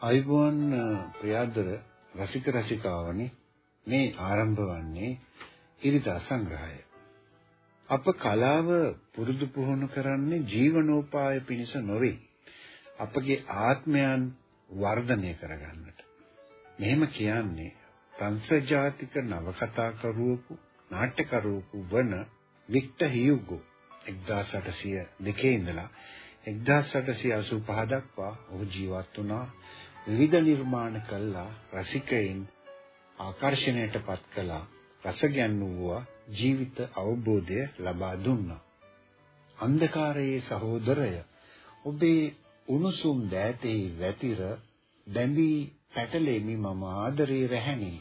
අයිබෝන් ප්‍රියාදර රසික රසිකාවනි මේ ආරම්භ වන්නේ ඉරිදා සංග්‍රහය. අප කලාව පුරුදු පුහුණු කරන්නේ ජීවනෝපාය පිණිස නොවේ. අපගේ ආත්මයන් වර්ධනය කරගන්නට. මෙහෙම කියන්නේ ප්‍රංශජාතික නවකතාකරුවෙකු නාට්‍යකරුවෙකු වන වික්ටර් හියුගෝ 1802 ඉඳලා 1885 දක්වා ඔහු ජීවත් වුණා. විවිධ නිර්මාණ කළා. රසිකයින් ආකර්ෂණයටපත් කළා. රසගැන්වුවා ජීවිත අවබෝධය ලබා දුන්නා. අන්ධකාරයේ සහෝදරය. ඔබේ උණුසුම් දෑතෙහි වැතිර දැඹී පැටලෙමි මම ආදරේ රැහෙනි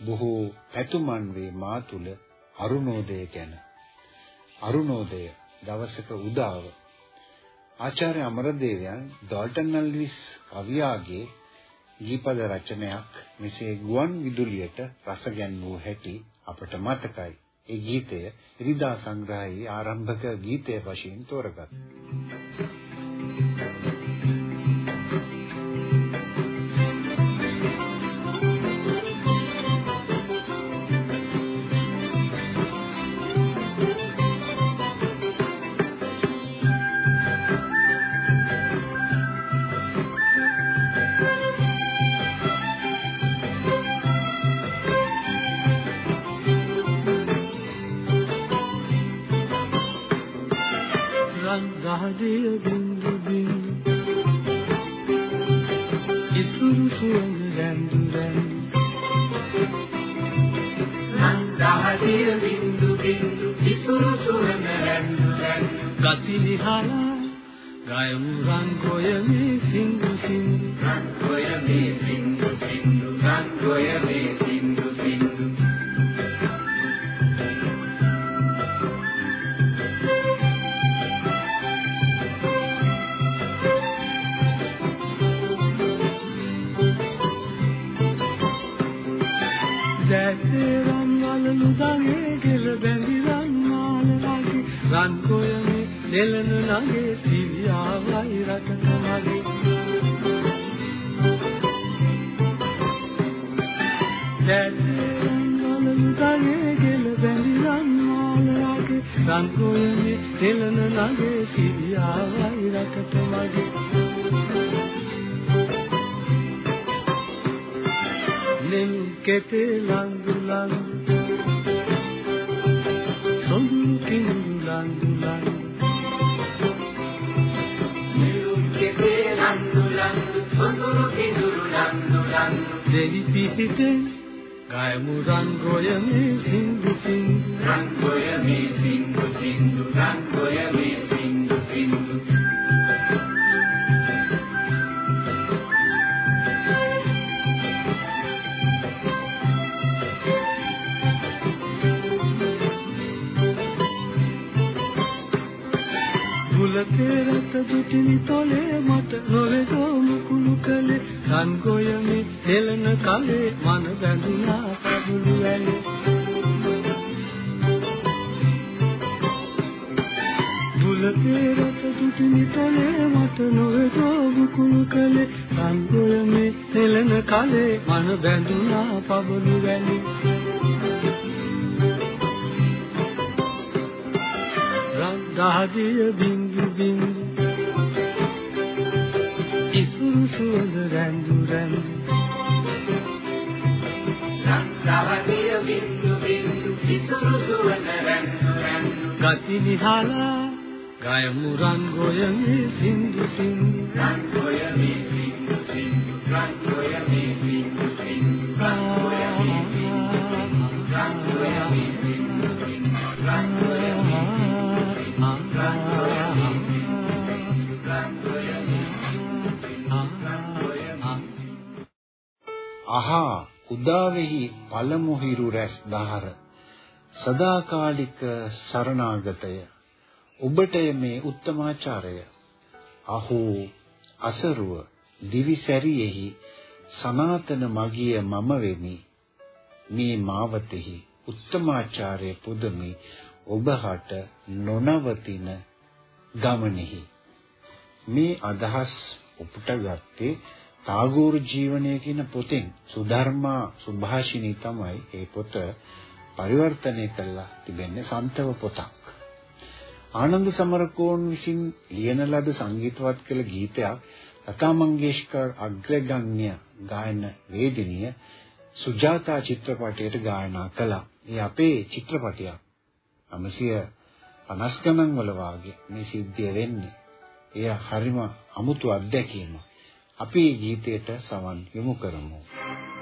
බොහෝ පැතුමන් වේ මා තුල අරුණෝදය ගැන. අරුණෝදය දවසක උදාව. ආචාර්ය අමරදේවයන් ඩෝල්ටන් නල්විස් කවියාගේ ගීපද රචනයක් මෙසේ ගුවන් විදුලියට රස ගැන්වූ හැටි අපට මතකයි. ඒ ගීතය ඉරිදා සංග්‍රහයේ ආරම්භක ගීතය වශයෙන් තෝරගත්තා. ගති විහලා ගයමු රන් කොයමේ රන් වලලු දගේ කෙල බැඳි රන් මාල වගේ රන් කොයමේ නෙලන නගේ සිරියාවයි රටන මගේ. දැනනලු කගේ ගෙල බැඳිරන් මාලයාගේ රංගොයනේ නෙලන නගේ සිරියාවයි රටට මගේ. නෙල් කෙතේ ලංගු ලංගු දෙවි පිහිටේ ගයමු රන් ගොයමේ සින්දු සින්දු රන් ගොයමේ සින්දු සින්දු රන් ගොයමේ සින්දු සින්දු මුලකේ රත දුටිනි තොලේ මට නොවේදෝ මුකුළු කලේ රන් ගොයමේ නෙලන කලේ මන බැඳුනා කබුළු ඇලේ මුලකේ රත දුටිනි තොලේ මට නොවේදෝ මුකුළු කලේ. රන් ගොයමේ නෙලන කලේ මන බැඳුනා පබළු ඇලේ දහදිය බින්දු බින්දු ගති විහාලා ගයමු රංගොයමි සින්දු සින්දු. රංගොයමි සින්දු සින්දු රංගොයමි සින්දු සින්දු රංගොයමි සින්දු සින්දු රංගොයමි සින්දු සින්දු රංගොයමි සින්දු සින්දු රංගොයමි සින්දු රංගොයමි සින්දු සින්දු. රංගොයමි අහා උදාවෙහි පළමු හිරු රැස් දහර. සදාකාලික සරණාගතය. ඔබට මේ උත්තමාචාරය අහෝ අසරුව දිවිසැරියෙහි සනාතන මගිය මම වෙමි. මේ මාවතෙහි උත්තමාචාර්ය පුදමි. ඔබහට නොනවතින ගමනෙහි. මේ අදහස් උපුටගත්තේ තාගෝර ජීවනය කියන පොතෙන්. සුධර්මා සුභාෂිනී තමයි ඒ පොත. පරිවර්තනය කළා තිබෙන්නේ සන්තව පොතක් ආනන්ද සමරකෝන් විසින් ලියන ලද සංගීතවත් කළ ගීතයක් ලතා මංගেশකර් අග්‍රගණ්‍ය ගායන වේදිනිය සුජාතා චිත්‍රපටයට ගායනා කළා. මේ අපේ චිත්‍රපටයක්. 950 ගණන් වල වාගේ මේ සිද්ධිය වෙන්නේ. එය හරිම අමුතු අත්දැකීමක්. අපි ගීතයට සවන් යොමු කරමු. Ah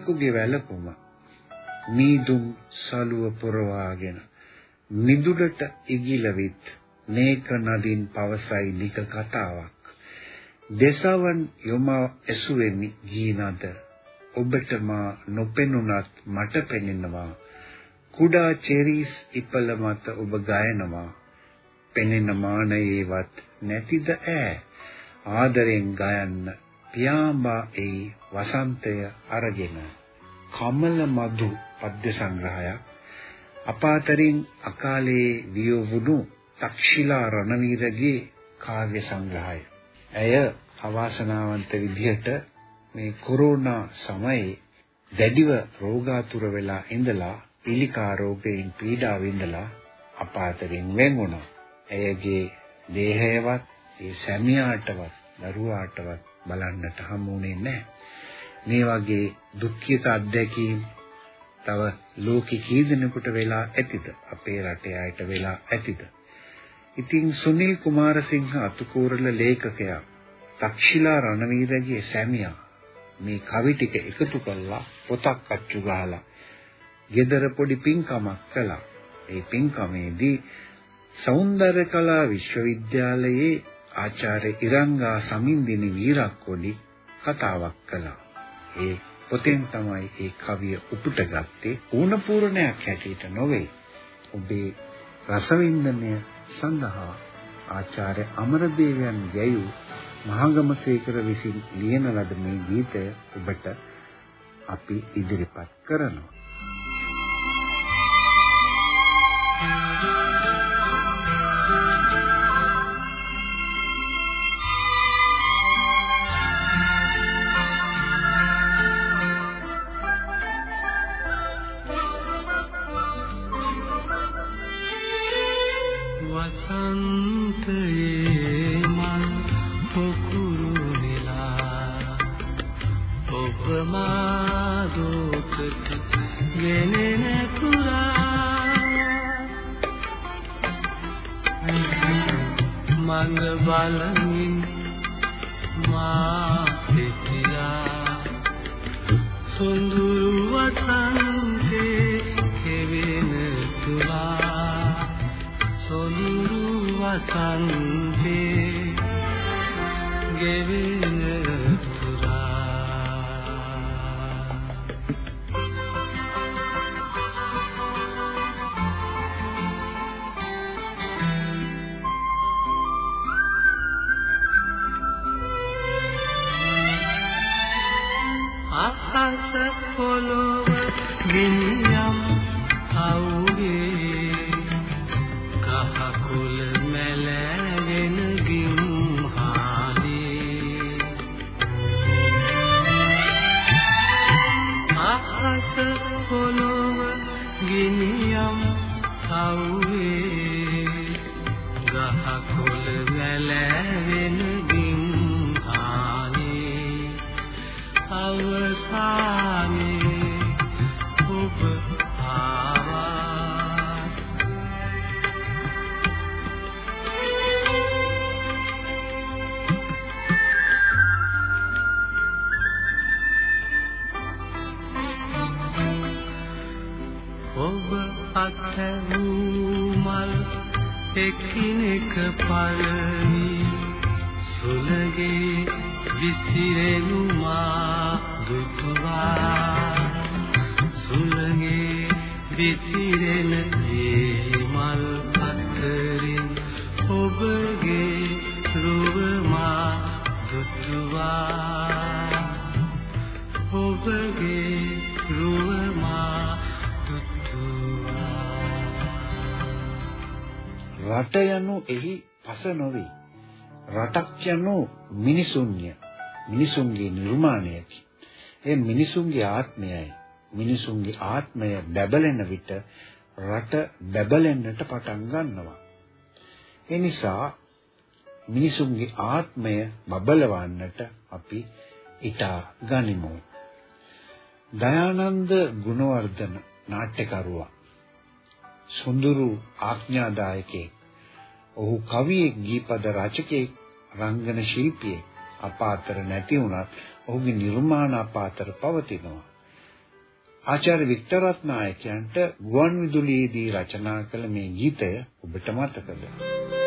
කුරුල්ලෙකුගේ වැලකුම මීදුම් සලුව පුරවාගෙන නිදුඩට ඉගිලවිත් නේක නදින් පවසයි නික කතාවක්. දෙසවන් යොම ඇසුවෙමි ගීනද ඔබට මා නොපෙනුනත් මට පෙනෙනවා. කුඩා චෙරිස් ඉපල මත ඔබ ගයනවා. පෙනෙන මානයේවත් නැතිද ඈ? ආදරෙන් ගයන්න පියාඹා එයි වසන්තය අරගෙන කමල මధు පද්‍ය සංග්‍රහයක් අපාතරින් අකාලේ වියවුණු තක්ෂිලා රණවීරගේ කාව්‍ය සංග්‍රහය. ඇය අවාසනාවන්ත විදිහට මේ කොරෝනා සමයේ දැඩිව රෝගාතුර වෙලා ඉඳලා පිළිකා රෝගයෙන් පීඩා විඳලා අපාතරින් වෙන් වුණා. ඇයගේ දේහයවත් ඒ සැමියාටවත් දරුවාටවත් බලන්නට හමුුනේ නැහැ. මේ වගේ දුක්ඛිත අත්දැකීම් තව ලෝකෙ කී දෙනෙකුට වෙලා ඇතිද? අපේ රටේ අයට වෙලා ඇතිද? ඉතින් සුනිල් කුමාරසිංහ අතුකෝරළ ලේඛකයා තක්ෂිලා රණවීරගේ සැමියා මේ කවි ටික එකතු කළා පොතක් අච්චු ගහලා ගෙදර පොඩි පින්කමක් කළා. ඒ පින්කමේදී සෞන්දර්ය කලා විශ්වවිද්‍යාලයේ ආචාර්ය ඉරංගා සමින්දිනි වීරක්කොඩි කතාවක් කළා. ඒ පොතෙන් තමයි ඒ කවිය උපුටගත්තේ ඌණ පූර්ණයක් හැටියට නොවේ. ඔබේ රසවින්දනය සඳහා ආචාර්ය අමරදේවයන් යැයූ මහගමසේකර විසින් ලියන ලද මේ ගීතය ඔබට අපි ඉදිරිපත් කරනවා. එකිනෙක පළවි සුලගේ විසිරෙනු මා දුටුවා. රට යනු එහි පස නොවේ රටක් යනු මිනිසුන්ය මිනිසුන්ගේ නිර්මාණයකි ඒ මිනිසුන්ගේ ආත්මයයි. මිනිසුන්ගේ ආත්මය බැබලෙන විට රට බැබලෙන්නට පටන් ගන්නවා. ඒ නිසා මිනිසුන්ගේ ආත්මය බබලවන්නට අපි ඊටා ගනිමු. දයානන්ද ගුණවර්ධන නාට්‍යකරුවා සුඳුරු ආඥාදායකයෙක් ඔහු කවියෙක් ගීපද රචකයෙක් රංගන ශිල්පියෙක් අප අතර නැති වුණත් ඔහුගේ නිර්මාණ අප අතර පවතිනවා. ආචාර්ය වික්ටර් රත්නායකයන්ට ගුවන් විදුලියේදී රචනා කළ මේ ගීතය ඔබට මතකද?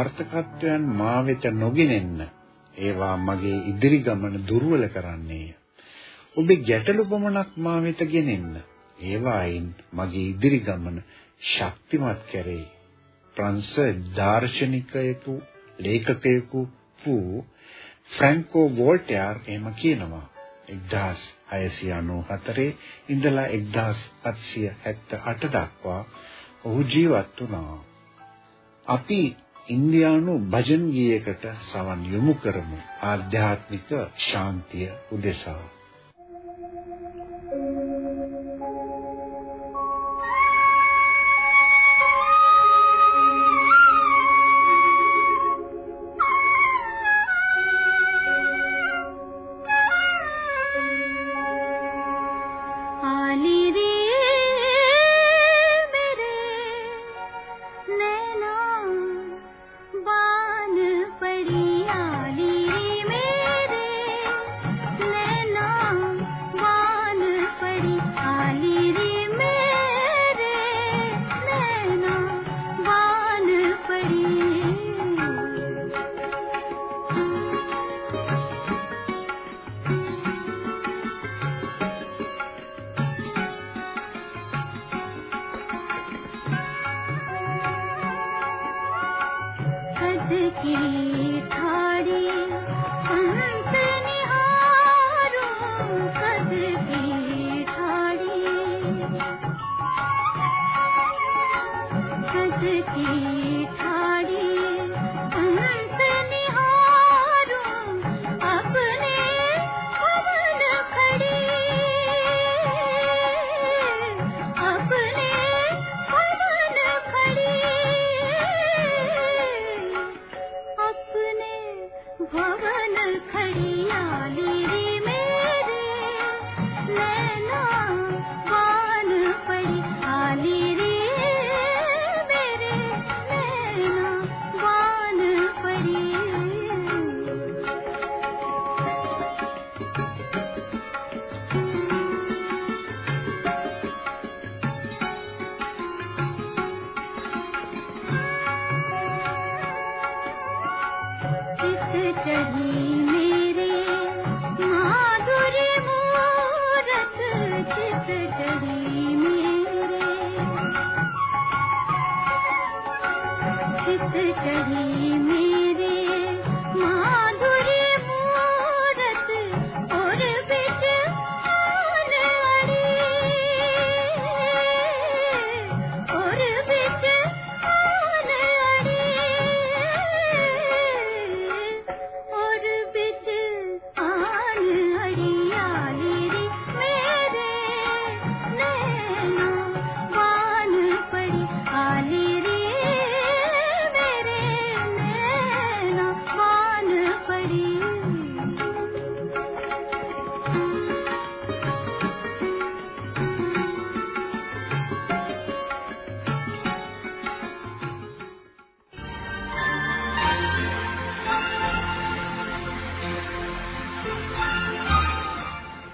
සාර්ථකත්වයන් මා වෙත නොගෙනෙන්න ඒවා මගේ ඉදිරි ගමන දුර්වල කරන්නේය. ඔබේ ගැටලු පමණක් මා වෙත ගෙනෙන්න ඒවායින් මගේ ඉදිරි ගමන ශක්තිමත් කරේ. ප්‍රංශ දාර්ශනිකයෙකු ලේඛකයෙකු වූ ෆ්‍රැන්කෝ වෝල්ටයාර් එහෙම කියනවා 1694 ඉඳලා 1778 දක්වා ඔහු ජීවත් වුණා. අපි ඉන්දියානු භජන් ගීයකට සවන් යොමු කරමු. ආධ්‍යාත්මික ශාන්තිය උදෙසා.